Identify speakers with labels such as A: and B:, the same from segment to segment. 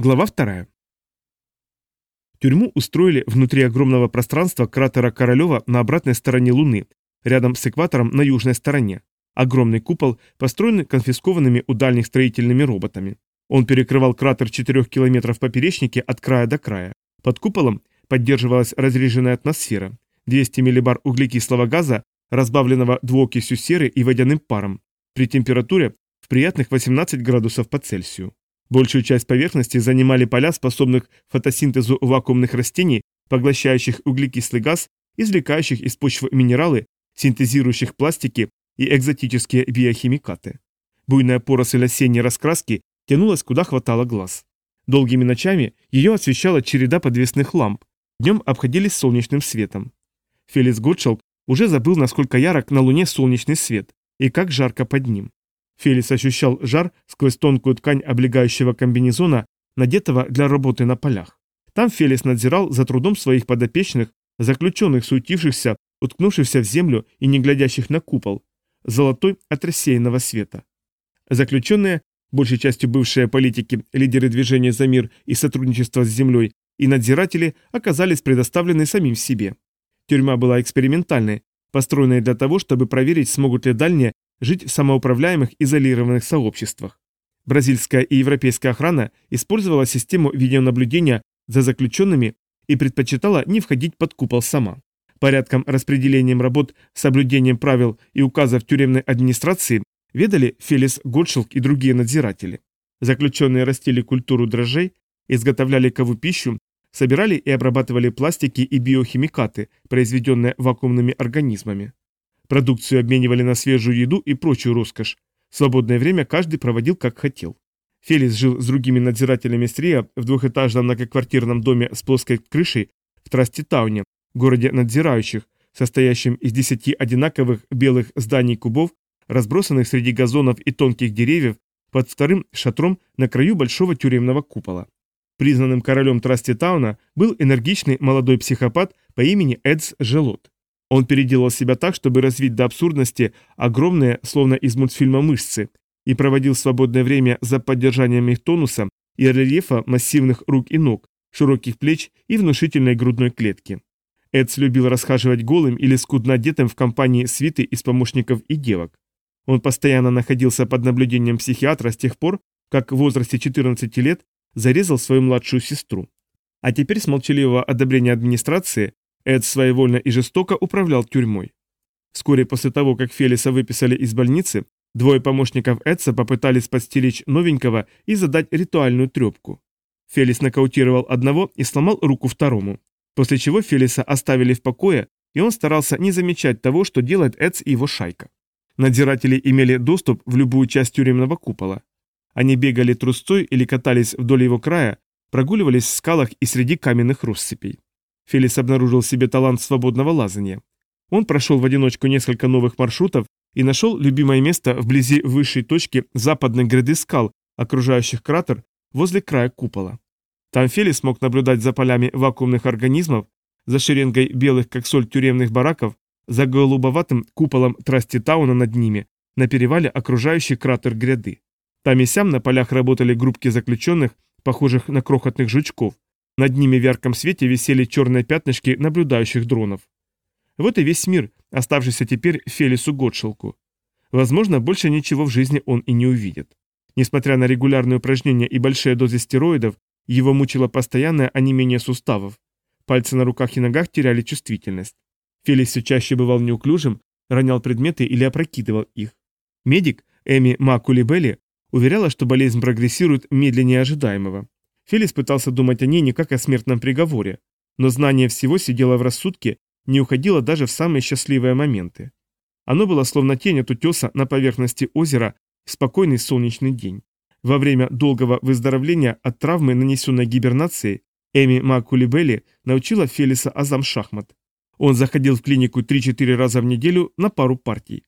A: Глава вторая. Тюрьму устроили внутри огромного пространства кратера Королева на обратной стороне Луны, рядом с экватором на южной стороне. Огромный купол, построенный конфискованными у дальних строительными роботами. Он перекрывал кратер 4 километров поперечнике от края до края. Под куполом поддерживалась разреженная атмосфера, 200 миллибар углекислого газа, разбавленного двуокисью серы и водяным паром, при температуре в приятных 18 градусов по Цельсию. Большую часть поверхности занимали поля, способных фотосинтезу вакуумных растений, поглощающих углекислый газ, извлекающих из почвы минералы, синтезирующих пластики и экзотические биохимикаты. Буйная поросль осенней раскраски тянулась куда хватало глаз. Долгими ночами ее освещала череда подвесных ламп, днем обходились солнечным светом. Фелис Готшелк уже забыл, насколько ярок на Луне солнечный свет и как жарко под ним. Фелис ощущал жар сквозь тонкую ткань облегающего комбинезона, надетого для работы на полях. Там Фелис надзирал за трудом своих подопечных, заключенных, суетившихся, уткнувшихся в землю и не глядящих на купол, золотой от рассеянного света. Заключенные, большей частью бывшие политики, лидеры движения за мир и сотрудничество с землей, и надзиратели оказались предоставлены самим себе. Тюрьма была экспериментальной, построенной для того, чтобы проверить, смогут ли дальние жить в самоуправляемых изолированных сообществах. Бразильская и европейская охрана использовала систему видеонаблюдения за заключенными и предпочитала не входить под купол сама. Порядком распределением работ, соблюдением правил и указов тюремной администрации ведали Фелис Готшилк и другие надзиратели. Заключенные растили культуру дрожжей, изготовляли кову пищу, собирали и обрабатывали пластики и биохимикаты, произведенные вакуумными организмами. Продукцию обменивали на свежую еду и прочую роскошь. Свободное время каждый проводил как хотел. Фелис жил с другими надзирателями Стрия в двухэтажном многоквартирном доме с плоской крышей в Траститауне, городе надзирающих, состоящем из десяти одинаковых белых зданий-кубов, разбросанных среди газонов и тонких деревьев под вторым шатром на краю большого тюремного купола. Признанным королем Траститауна был энергичный молодой психопат по имени Эдс Желот. Он переделал себя так, чтобы развить до абсурдности огромные, словно из мультфильма, мышцы, и проводил свободное время за поддержанием их тонуса и рельефа массивных рук и ног, широких плеч и внушительной грудной клетки. Эдс любил расхаживать голым или скудно одетым в компании свиты из помощников и девок. Он постоянно находился под наблюдением психиатра с тех пор, как в возрасте 14 лет зарезал свою младшую сестру. А теперь с молчаливого одобрения администрации Эд своевольно и жестоко управлял тюрьмой. Вскоре после того, как Фелиса выписали из больницы, двое помощников Эдса попытались подстеречь новенького и задать ритуальную трепку. Фелис нокаутировал одного и сломал руку второму, после чего Фелиса оставили в покое, и он старался не замечать того, что делает Эдс и его шайка. Надзиратели имели доступ в любую часть тюремного купола. Они бегали трусцой или катались вдоль его края, прогуливались в скалах и среди каменных россыпей. Фелис обнаружил себе талант свободного лазания. Он прошел в одиночку несколько новых маршрутов и нашел любимое место вблизи высшей точки западной гряды скал, окружающих кратер возле края купола. Там Фелис мог наблюдать за полями вакуумных организмов, за шеренгой белых как соль тюремных бараков, за голубоватым куполом Траститауна над ними, на перевале окружающий кратер гряды. Там и сям на полях работали группки заключенных, похожих на крохотных жучков, над ними в ярком свете висели черные пятнышки наблюдающих дронов. Вот и весь мир, оставшийся теперь Фелису Готшелку. Возможно, больше ничего в жизни он и не увидит. Несмотря на регулярные упражнения и большие дозы стероидов, его мучило постоянное онемение суставов. Пальцы на руках и ногах теряли чувствительность. Фелис все чаще бывал неуклюжим, ронял предметы или опрокидывал их. Медик Эми Макулибелли уверяла, что болезнь прогрессирует медленнее ожидаемого. Фелис пытался думать о ней не как о смертном приговоре, но знание всего сидело в рассудке, не уходило даже в самые счастливые моменты. Оно было словно тень от утеса на поверхности озера в спокойный солнечный день. Во время долгого выздоровления от травмы, нанесенной гибернацией, Эми Макулибелли научила Фелиса азам шахмат. Он заходил в клинику 3-4 раза в неделю на пару партий.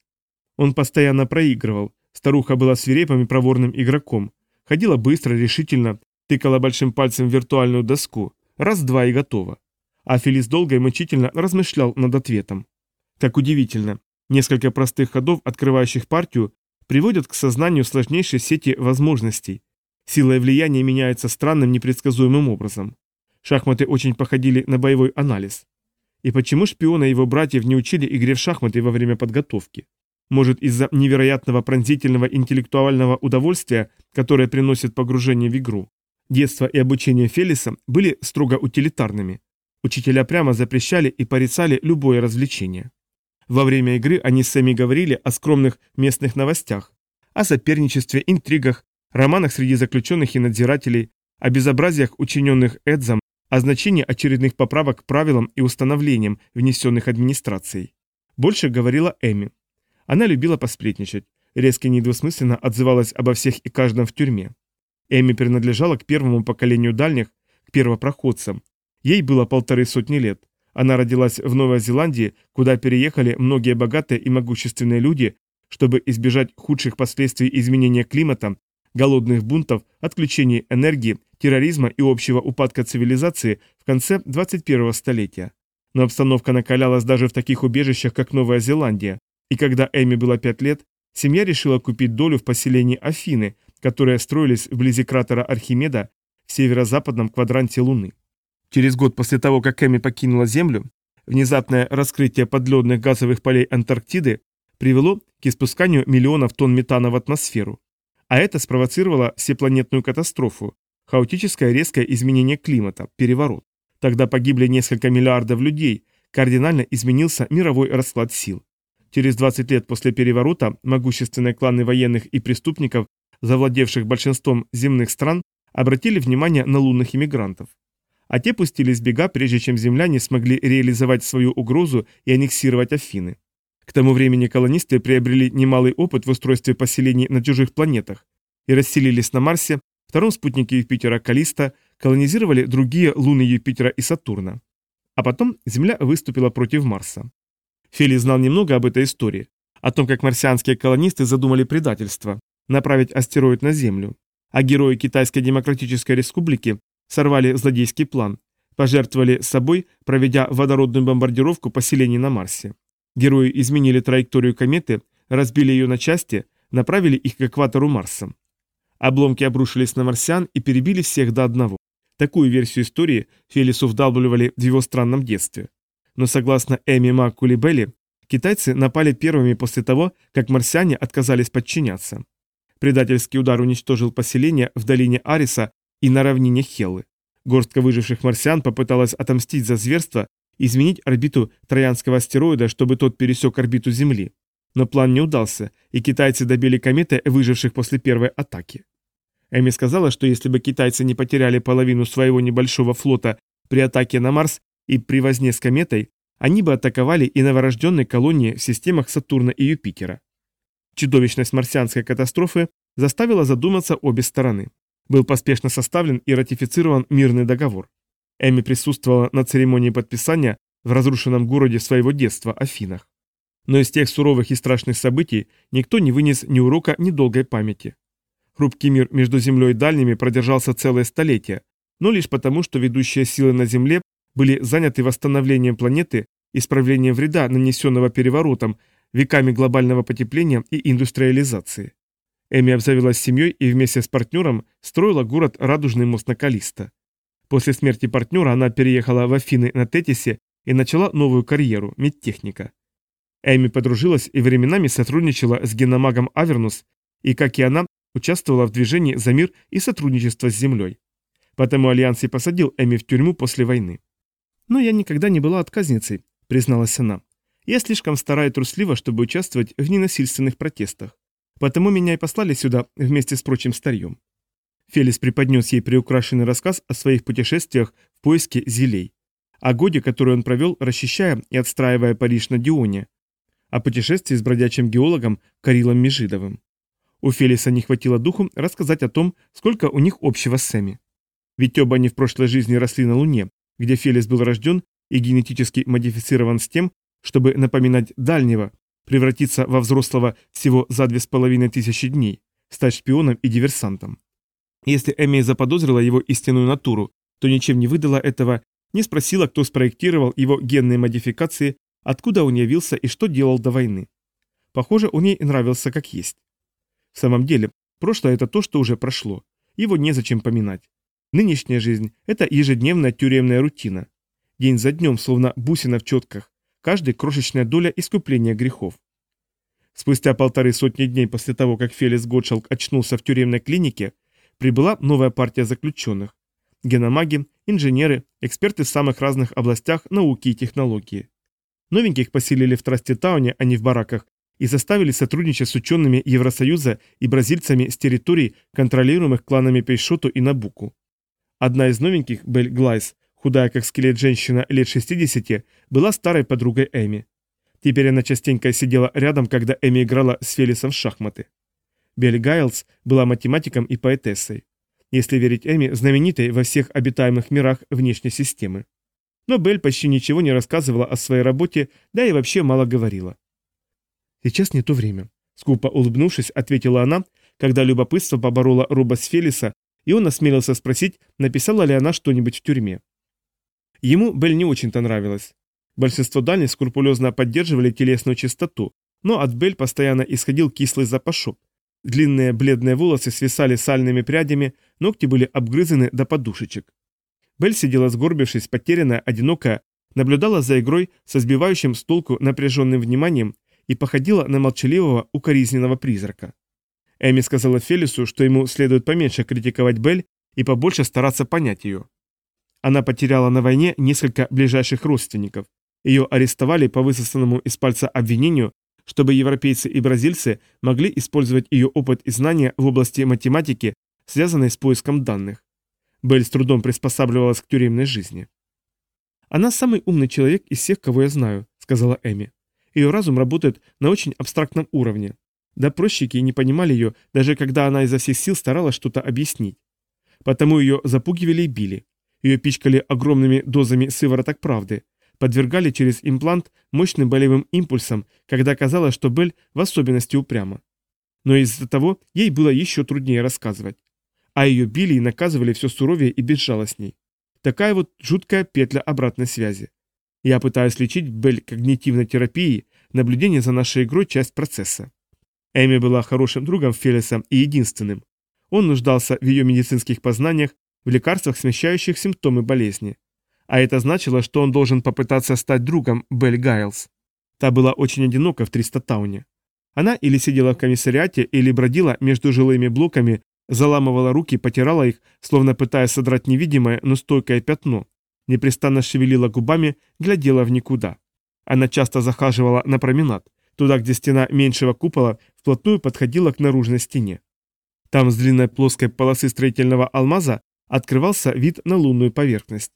A: Он постоянно проигрывал, старуха была свирепым и проворным игроком, ходила быстро, решительно, Тыкала большим пальцем в виртуальную доску. Раз-два и готово. А Фелис долго и мучительно размышлял над ответом. Как удивительно. Несколько простых ходов, открывающих партию, приводят к сознанию сложнейшей сети возможностей. Сила и влияние меняются странным непредсказуемым образом. Шахматы очень походили на боевой анализ. И почему шпиона и его братьев не учили игре в шахматы во время подготовки? Может, из-за невероятного пронзительного интеллектуального удовольствия, которое приносит погружение в игру? Детство и обучение Фелиса были строго утилитарными. Учителя прямо запрещали и порицали любое развлечение. Во время игры они сами говорили о скромных местных новостях, о соперничестве, интригах, романах среди заключенных и надзирателей, о безобразиях, учиненных Эдзом, о значении очередных поправок к правилам и установлениям, внесенных администрацией. Больше говорила Эми. Она любила посплетничать, резко и недвусмысленно отзывалась обо всех и каждом в тюрьме. Эми принадлежала к первому поколению дальних, к первопроходцам. Ей было полторы сотни лет. Она родилась в Новой Зеландии, куда переехали многие богатые и могущественные люди, чтобы избежать худших последствий изменения климата, голодных бунтов, отключений энергии, терроризма и общего упадка цивилизации в конце 21-го столетия. Но обстановка накалялась даже в таких убежищах, как Новая Зеландия, и когда Эми было пять лет, семья решила купить долю в поселении Афины, которые строились вблизи кратера Архимеда в северо-западном квадранте Луны. Через год после того, как Эми покинула Землю, внезапное раскрытие подледных газовых полей Антарктиды привело к испусканию миллионов тонн метана в атмосферу. А это спровоцировало всепланетную катастрофу, хаотическое резкое изменение климата, переворот. Тогда погибли несколько миллиардов людей, кардинально изменился мировой расклад сил. Через 20 лет после переворота могущественные кланы военных и преступников, завладевших большинством земных стран, обратили внимание на лунных иммигрантов. А те пустились бега, прежде чем земляне смогли реализовать свою угрозу и аннексировать Афины. К тому времени колонисты приобрели немалый опыт в устройстве поселений на чужих планетах и расселились на Марсе, втором спутнике Юпитера Калиста, колонизировали другие луны Юпитера и Сатурна. А потом Земля выступила против Марса. Фели знал немного об этой истории, о том, как марсианские колонисты задумали предательство, направить астероид на Землю, а герои Китайской Демократической Республики сорвали злодейский план, пожертвовали собой, проведя водородную бомбардировку поселений на Марсе. Герои изменили траекторию кометы, разбили ее на части, направили их к экватору Марса. Обломки обрушились на марсиан и перебили всех до одного. Такую версию истории Фелису вдалбливали в его странном детстве. Но согласно Эми Маккулибелли, китайцы напали первыми после того, как марсиане отказались подчиняться. Предательский удар уничтожил поселение в долине Ариса и на равнине Хеллы. Горстка выживших марсиан попыталась отомстить за зверство изменить орбиту троянского астероида, чтобы тот пересек орбиту Земли. Но план не удался, и китайцы добили кометы, выживших после первой атаки. Эми сказала, что если бы китайцы не потеряли половину своего небольшого флота при атаке на Марс и при возне с кометой, они бы атаковали и новорожденные колонии в системах Сатурна и Юпитера. Чудовищность марсианской катастрофы заставила задуматься обе стороны. Был поспешно составлен и ратифицирован мирный договор. Эми присутствовала на церемонии подписания в разрушенном городе своего детства, Афинах. Но из тех суровых и страшных событий никто не вынес ни урока, ни долгой памяти. Хрупкий мир между Землей и дальними продержался целое столетие, но лишь потому, что ведущие силы на Земле были заняты восстановлением планеты, исправлением вреда, нанесенного переворотом, веками глобального потепления и индустриализации. Эми обзавелась семьей и вместе с партнером строила город Радужный мост на Калиста. После смерти партнера она переехала в Афины на Тетисе и начала новую карьеру – медтехника. Эми подружилась и временами сотрудничала с геномагом Авернус, и, как и она, участвовала в движении за мир и сотрудничество с Землей. Потому Альянс и посадил Эми в тюрьму после войны. «Но я никогда не была отказницей», — призналась она. «Я слишком стара и труслива, чтобы участвовать в ненасильственных протестах. Потому меня и послали сюда вместе с прочим старьем». Фелис преподнес ей приукрашенный рассказ о своих путешествиях в поиске зелей. О годе, который он провел, расчищая и отстраивая Париж на Дионе. О путешествии с бродячим геологом Карилом Межидовым. У Фелиса не хватило духу рассказать о том, сколько у них общего с Сэмми. Ведь оба они в прошлой жизни росли на Луне, где Фелис был рожден и генетически модифицирован с тем, чтобы напоминать дальнего, превратиться во взрослого всего за две с половиной тысячи дней, стать шпионом и диверсантом. Если Эми заподозрила его истинную натуру, то ничем не выдала этого, не спросила, кто спроектировал его генные модификации, откуда он явился и что делал до войны. Похоже, он ей нравился как есть. В самом деле, прошлое это то, что уже прошло. его незачем поминать. Нынешняя жизнь – это ежедневная тюремная рутина. День за днем, словно бусина в четках, каждый крошечная доля искупления грехов. Спустя полторы сотни дней после того, как Фелис Готшалк очнулся в тюремной клинике, прибыла новая партия заключенных. Геномаги, инженеры, эксперты в самых разных областях науки и технологии. Новеньких поселили в Трасти-тауне, а не в бараках, и заставили сотрудничать с учеными Евросоюза и бразильцами с территорий, контролируемых кланами Пейшоту и Набуку. Одна из новеньких, Бель Глайс, худая как скелет женщина лет 60, была старой подругой Эми. Теперь она частенько сидела рядом, когда Эми играла с Фелисом в шахматы. Белли Гайлз была математиком и поэтессой. Если верить Эми, знаменитой во всех обитаемых мирах внешней системы. Но Белль почти ничего не рассказывала о своей работе, да и вообще мало говорила. «Сейчас не то время», — скупо улыбнувшись, ответила она, когда любопытство побороло Роба с Фелиса, и он осмелился спросить, написала ли она что-нибудь в тюрьме. Ему Белль не очень-то нравилось. Большинство дальних скрупулезно поддерживали телесную чистоту, но от Бель постоянно исходил кислый запашок. Длинные бледные волосы свисали сальными прядями, ногти были обгрызены до подушечек. Бель сидела сгорбившись, потерянная, одинокая, наблюдала за игрой со сбивающим с толку напряженным вниманием и походила на молчаливого, укоризненного призрака. Эми сказала Фелису, что ему следует поменьше критиковать Бель и побольше стараться понять ее. Она потеряла на войне несколько ближайших родственников. Ее арестовали по высосанному из пальца обвинению, чтобы европейцы и бразильцы могли использовать ее опыт и знания в области математики, связанной с поиском данных. Белль с трудом приспосабливалась к тюремной жизни. «Она самый умный человек из всех, кого я знаю», — сказала Эми. «Ее разум работает на очень абстрактном уровне. Допросчики не понимали ее, даже когда она изо всех сил старалась что-то объяснить. Потому ее запугивали и били. Ее пичкали огромными дозами сывороток правды, подвергали через имплант мощным болевым импульсам, когда казалось, что Белль в особенности упряма. Но из-за того ей было еще труднее рассказывать. А ее били и наказывали все суровее и безжалостней. Такая вот жуткая петля обратной связи. Я пытаюсь лечить Белль когнитивной терапией, наблюдение за нашей игрой – часть процесса. Эми была хорошим другом Фелиса и единственным. Он нуждался в ее медицинских познаниях, в лекарствах, смещающих симптомы болезни. А это значило, что он должен попытаться стать другом Белль Гайлз. Та была очень одинока в Тристатауне. Она или сидела в комиссариате, или бродила между жилыми блоками, заламывала руки, потирала их, словно пытаясь содрать невидимое, но стойкое пятно, непрестанно шевелила губами, глядела в никуда. Она часто захаживала на променад, туда, где стена меньшего купола вплотную подходила к наружной стене. Там с длинной плоской полосы строительного алмаза открывался вид на лунную поверхность.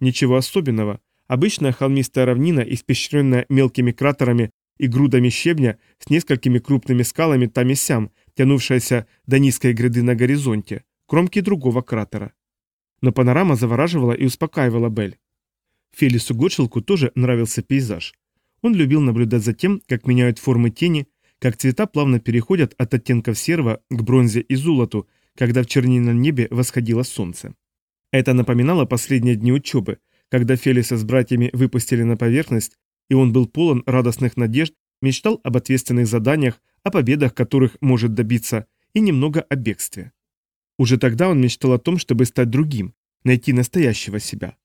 A: Ничего особенного. Обычная холмистая равнина, испещренная мелкими кратерами и грудами щебня с несколькими крупными скалами там и сям, тянувшаяся до низкой гряды на горизонте, кромки другого кратера. Но панорама завораживала и успокаивала Бель. Фелису Готшелку тоже нравился пейзаж. Он любил наблюдать за тем, как меняют формы тени, как цвета плавно переходят от оттенков серого к бронзе и золоту, когда в чернильном небе восходило солнце. Это напоминало последние дни учебы, когда Фелиса с братьями выпустили на поверхность, и он был полон радостных надежд, мечтал об ответственных заданиях, о победах, которых может добиться, и немного о бегстве. Уже тогда он мечтал о том, чтобы стать другим, найти настоящего себя.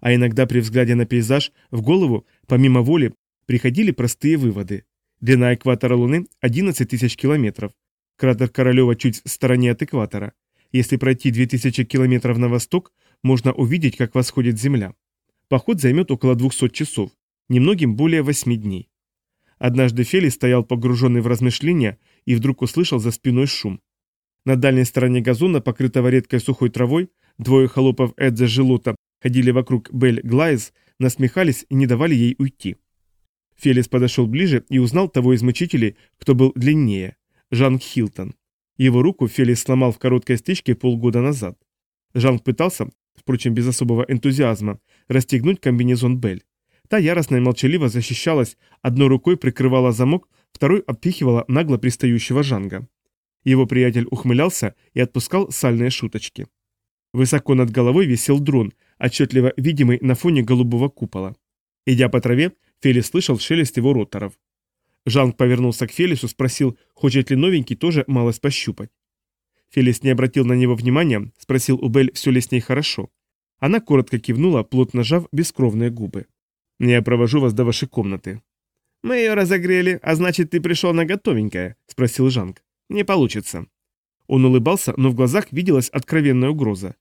A: А иногда при взгляде на пейзаж в голову, помимо воли, приходили простые выводы. Длина экватора Луны 11 тысяч километров. Кратер Королева чуть в стороне от экватора. Если пройти 2000 километров на восток, можно увидеть, как восходит Земля. Поход займет около 200 часов, немногим более 8 дней. Однажды Фели стоял погруженный в размышления и вдруг услышал за спиной шум. На дальней стороне газона, покрытого редкой сухой травой, двое холопов Эдза Желота ходили вокруг Бель Глайз, насмехались и не давали ей уйти. Фелис подошел ближе и узнал того из мучителей, кто был длиннее – Жанг Хилтон. Его руку Фелис сломал в короткой стычке полгода назад. Жанг пытался, впрочем, без особого энтузиазма, расстегнуть комбинезон Бель. Та яростно и молчаливо защищалась, одной рукой прикрывала замок, второй обпихивала нагло пристающего Жанга. Его приятель ухмылялся и отпускал сальные шуточки. Высоко над головой висел дрон, отчетливо видимый на фоне голубого купола. Идя по траве, Фелис слышал шелест его роторов. Жанг повернулся к Фелису, спросил, хочет ли новенький тоже малость пощупать. Фелис не обратил на него внимания, спросил у Бель, все ли с ней хорошо. Она коротко кивнула, плотно сжав бескровные губы. «Я провожу вас до вашей комнаты». «Мы ее разогрели, а значит, ты пришел на готовенькое?» – спросил Жанг. «Не получится». Он улыбался, но в глазах виделась откровенная угроза.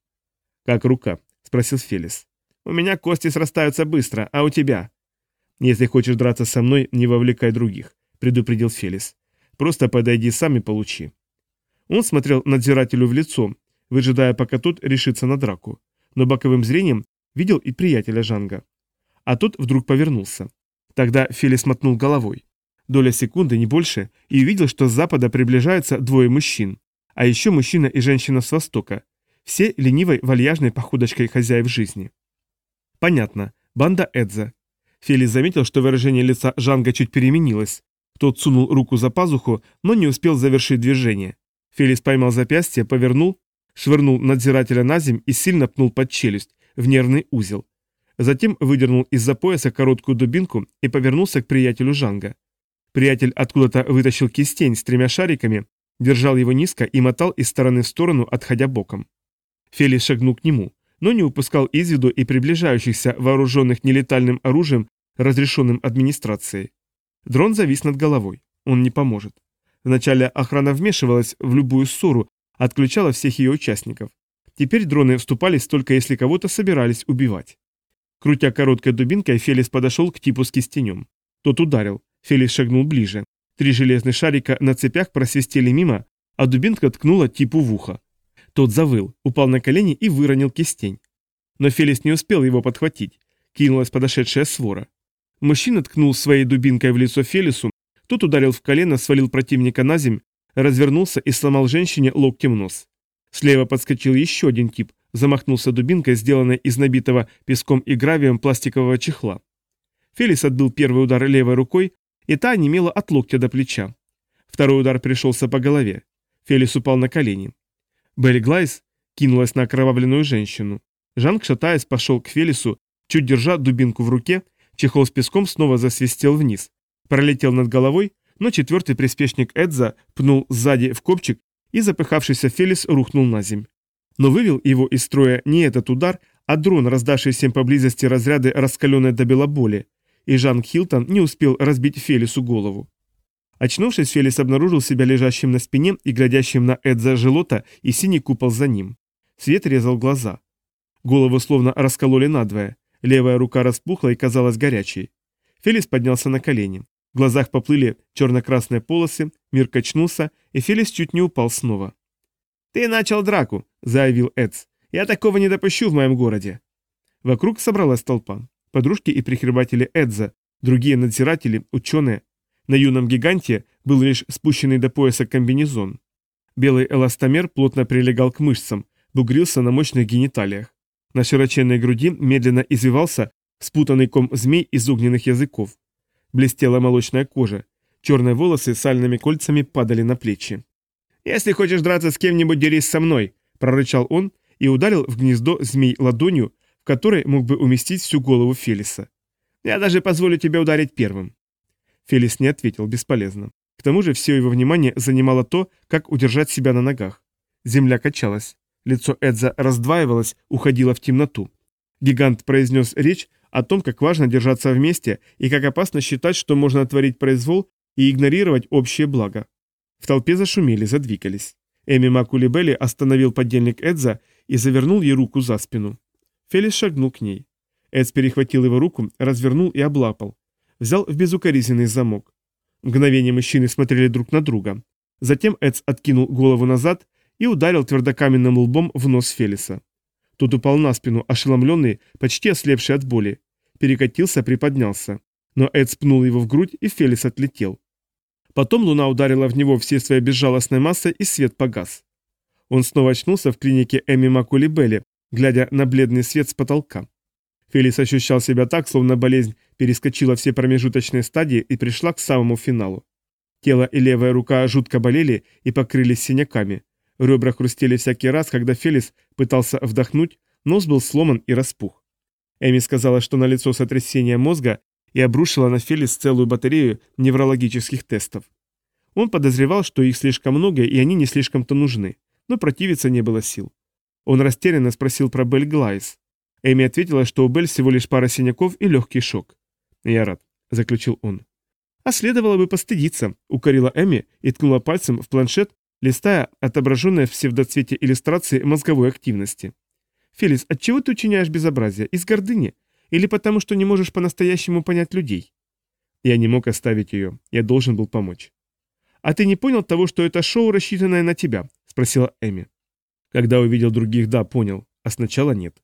A: «Как рука?» – спросил Фелис. «У меня кости срастаются быстро, а у тебя?» «Если хочешь драться со мной, не вовлекай других», – предупредил Фелис. «Просто подойди сам и получи». Он смотрел надзирателю в лицо, выжидая, пока тот решится на драку, но боковым зрением видел и приятеля Жанга. А тот вдруг повернулся. Тогда Фелис мотнул головой. Доля секунды, не больше, и увидел, что с запада приближаются двое мужчин. А еще мужчина и женщина с востока. Все ленивой, вальяжной походочкой хозяев жизни. Понятно. Банда Эдза. Фелис заметил, что выражение лица Жанга чуть переменилось. Тот сунул руку за пазуху, но не успел завершить движение. Фелис поймал запястье, повернул, швырнул надзирателя на земь и сильно пнул под челюсть, в нервный узел. Затем выдернул из-за пояса короткую дубинку и повернулся к приятелю Жанга. Приятель откуда-то вытащил кистень с тремя шариками, держал его низко и мотал из стороны в сторону, отходя боком. Фелис шагнул к нему, но не упускал из виду и приближающихся вооруженных нелетальным оружием, разрешенным администрацией. Дрон завис над головой. Он не поможет. Вначале охрана вмешивалась в любую ссору, отключала всех ее участников. Теперь дроны вступались только если кого-то собирались убивать. Крутя короткой дубинкой, Фелис подошел к типу с кистенем. Тот ударил. Фелис шагнул ближе. Три железных шарика на цепях просвистели мимо, а дубинка ткнула типу в ухо. Тот завыл, упал на колени и выронил кистень. Но Фелис не успел его подхватить. Кинулась подошедшая свора. Мужчина ткнул своей дубинкой в лицо Фелису, тот ударил в колено, свалил противника на земь, развернулся и сломал женщине локтем нос. Слева подскочил еще один тип, замахнулся дубинкой, сделанной из набитого песком и гравием пластикового чехла. Фелис отбил первый удар левой рукой, и та немела от локтя до плеча. Второй удар пришелся по голове. Фелис упал на колени. Белли Глайс кинулась на окровавленную женщину. Жанг, шатаясь, пошел к Фелису, чуть держа дубинку в руке, чехол с песком снова засвистел вниз, пролетел над головой, но четвертый приспешник Эдза пнул сзади в копчик, и запыхавшийся Фелис рухнул на земь. Но вывел его из строя не этот удар, а дрон, раздавшийся поблизости разряды раскаленной до белоболи, и Жан Хилтон не успел разбить Фелису голову. Очнувшись, Фелис обнаружил себя лежащим на спине и глядящим на Эдза Желота и синий купол за ним. Свет резал глаза. Голову словно раскололи надвое, левая рука распухла и казалась горячей. Фелис поднялся на колени. В глазах поплыли черно-красные полосы, мир качнулся, и Фелис чуть не упал снова. «Ты начал драку», — заявил Эдс. «Я такого не допущу в моем городе». Вокруг собралась толпа. Подружки и прихлебатели Эдза, другие надзиратели, ученые. На юном гиганте был лишь спущенный до пояса комбинезон. Белый эластомер плотно прилегал к мышцам, бугрился на мощных гениталиях. На широченной груди медленно извивался спутанный ком змей из огненных языков. Блестела молочная кожа. Черные волосы сальными кольцами падали на плечи. «Если хочешь драться с кем-нибудь, дерись со мной!» – прорычал он и ударил в гнездо змей ладонью, в которой мог бы уместить всю голову Фелиса. «Я даже позволю тебе ударить первым». Фелис не ответил, бесполезно. К тому же все его внимание занимало то, как удержать себя на ногах. Земля качалась. Лицо Эдза раздваивалось, уходило в темноту. Гигант произнес речь, о том, как важно держаться вместе и как опасно считать, что можно творить произвол и игнорировать общее благо. В толпе зашумели, задвигались. Эми Макулибели остановил подельник Эдза и завернул ей руку за спину. Фелис шагнул к ней. Эдз перехватил его руку, развернул и облапал. Взял в безукоризненный замок. Мгновение мужчины смотрели друг на друга. Затем Эдз откинул голову назад и ударил твердокаменным лбом в нос Фелиса. Тот упал на спину, ошеломленный, почти ослепший от боли. Перекатился, приподнялся. Но Эд спнул его в грудь, и Фелис отлетел. Потом луна ударила в него всей своей безжалостной массой, и свет погас. Он снова очнулся в клинике Эми Макулибели, глядя на бледный свет с потолка. Фелис ощущал себя так, словно болезнь перескочила все промежуточные стадии и пришла к самому финалу. Тело и левая рука жутко болели и покрылись синяками. Ребра хрустели всякий раз, когда Фелис пытался вдохнуть, нос был сломан и распух. Эми сказала, что на лицо сотрясение мозга и обрушила на Фелис целую батарею неврологических тестов. Он подозревал, что их слишком много и они не слишком-то нужны. но противиться не было сил. Он растерянно спросил про Бель Глайс. Эми ответила, что у Бель всего лишь пара синяков и легкий шок. «Я рад», — заключил он. «А следовало бы постыдиться», — укорила Эми и ткнула пальцем в планшет, листая отображенное в псевдоцвете иллюстрации мозговой активности. «Фелис, отчего ты учиняешь безобразие? Из гордыни? Или потому, что не можешь по-настоящему понять людей?» Я не мог оставить ее, я должен был помочь. «А ты не понял того, что это шоу, рассчитанное на тебя?» — спросила Эми. Когда увидел других, да, понял, а сначала нет.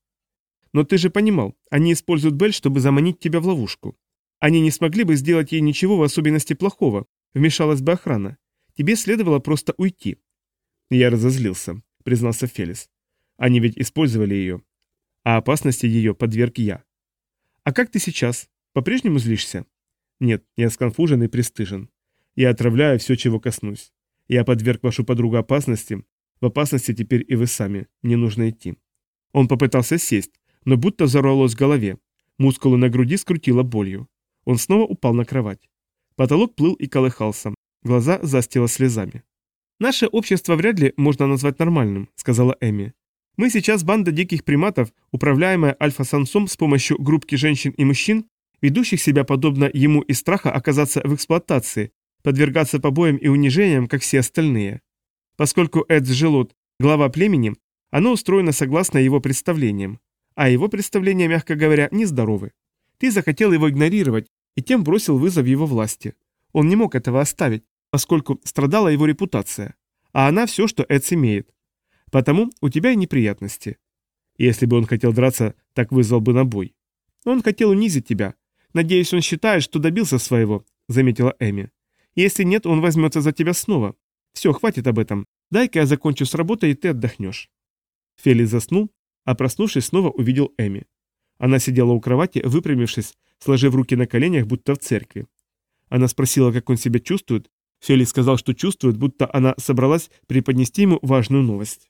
A: «Но ты же понимал, они используют Белль, чтобы заманить тебя в ловушку. Они не смогли бы сделать ей ничего в особенности плохого, вмешалась бы охрана. Тебе следовало просто уйти». Я разозлился, признался Фелис. Они ведь использовали ее. А опасности ее подверг я. «А как ты сейчас? По-прежнему злишься?» «Нет, я сконфужен и пристыжен. Я отравляю все, чего коснусь. Я подверг вашу подругу опасности. В опасности теперь и вы сами. Мне нужно идти». Он попытался сесть, но будто взорвалось в голове. Мускулы на груди скрутило болью. Он снова упал на кровать. Потолок плыл и колыхался. Глаза застило слезами. «Наше общество вряд ли можно назвать нормальным», — сказала Эми. «Мы сейчас банда диких приматов, управляемая альфа-самцом с помощью группки женщин и мужчин, ведущих себя подобно ему из страха оказаться в эксплуатации, подвергаться побоям и унижениям, как все остальные. Поскольку Эдс Желот – глава племени, оно устроено согласно его представлениям, а его представления, мягко говоря, нездоровы. Ты захотел его игнорировать и тем бросил вызов его власти. Он не мог этого оставить, поскольку страдала его репутация, а она все, что Эдс имеет. Потому у тебя и неприятности. Если бы он хотел драться, так вызвал бы на бой. Он хотел унизить тебя. Надеюсь, он считает, что добился своего, заметила Эми. Если нет, он возьмется за тебя снова. Все, хватит об этом. Дай-ка я закончу с работой, и ты отдохнешь. Фелис заснул, а проснувшись, снова увидел Эми. Она сидела у кровати, выпрямившись, сложив руки на коленях, будто в церкви. Она спросила, как он себя чувствует. Фелис сказал, что чувствует, будто она собралась преподнести ему важную новость.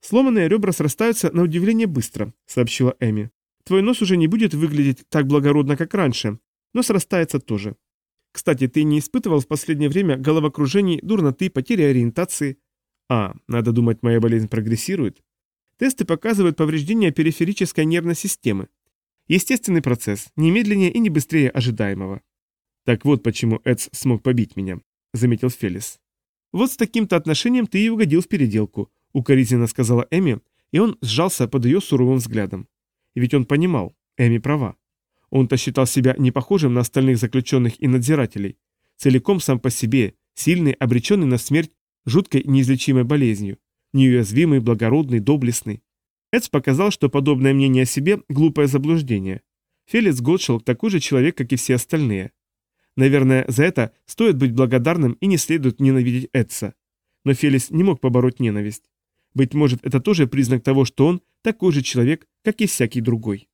A: «Сломанные ребра срастаются на удивление быстро», — сообщила Эми. «Твой нос уже не будет выглядеть так благородно, как раньше, но срастается тоже. Кстати, ты не испытывал в последнее время головокружений, дурноты, потери ориентации? А, надо думать, моя болезнь прогрессирует. Тесты показывают повреждение периферической нервной системы. Естественный процесс, не медленнее и не быстрее ожидаемого. Так вот почему Эдс смог побить меня, заметил Фелис. Вот с таким-то отношением ты и угодил в переделку, укоризненно сказала Эми, и он сжался под ее суровым взглядом. Ведь он понимал, Эми права. Он-то считал себя не похожим на остальных заключенных и надзирателей. Целиком сам по себе, сильный, обреченный на смерть жуткой неизлечимой болезнью. Неуязвимый, благородный, доблестный. Эдс показал, что подобное мнение о себе – глупое заблуждение. Феликс Готшелл такой же человек, как и все остальные. Наверное, за это стоит быть благодарным и не следует ненавидеть Эдса. Но Фелис не мог побороть ненависть. Быть может, это тоже признак того, что он такой же человек, как и всякий другой.